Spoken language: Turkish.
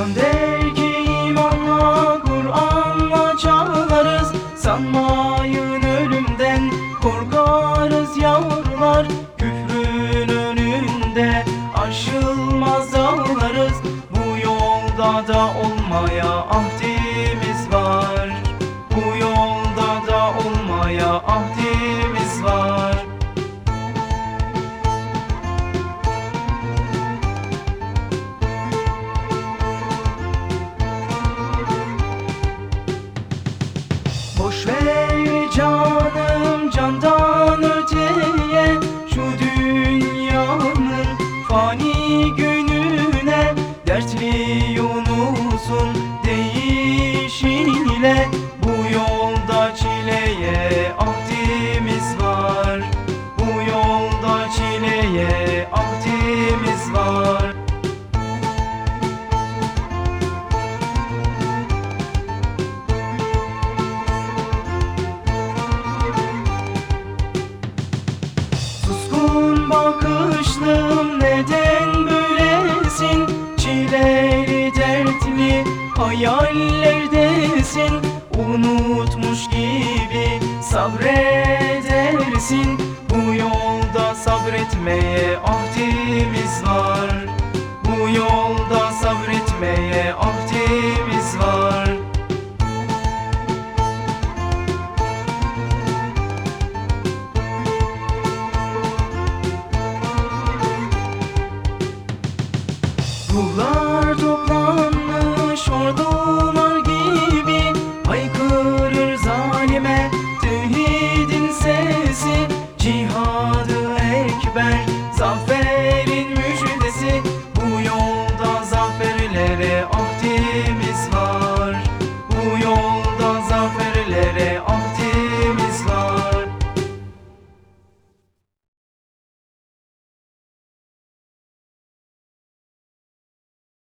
Can der Kur'an'la çalarız Sanmayın ölümden korkarız yavrular. Küfrün önünde aşılmaz dağlarız Bu yolda da olmaya ahdimiz Boş ver canım candan öteye Şu dünyanın fani gününe Dertli Yunus'un deyişiyle Bu yolda çileye Suskun bakışlım neden böylesin? Çileli dertli hayallerdesin. Unutmuş gibi sabredersin. Bu yolda sabretmeye ahdimiz var Ruhlar toplanmış orada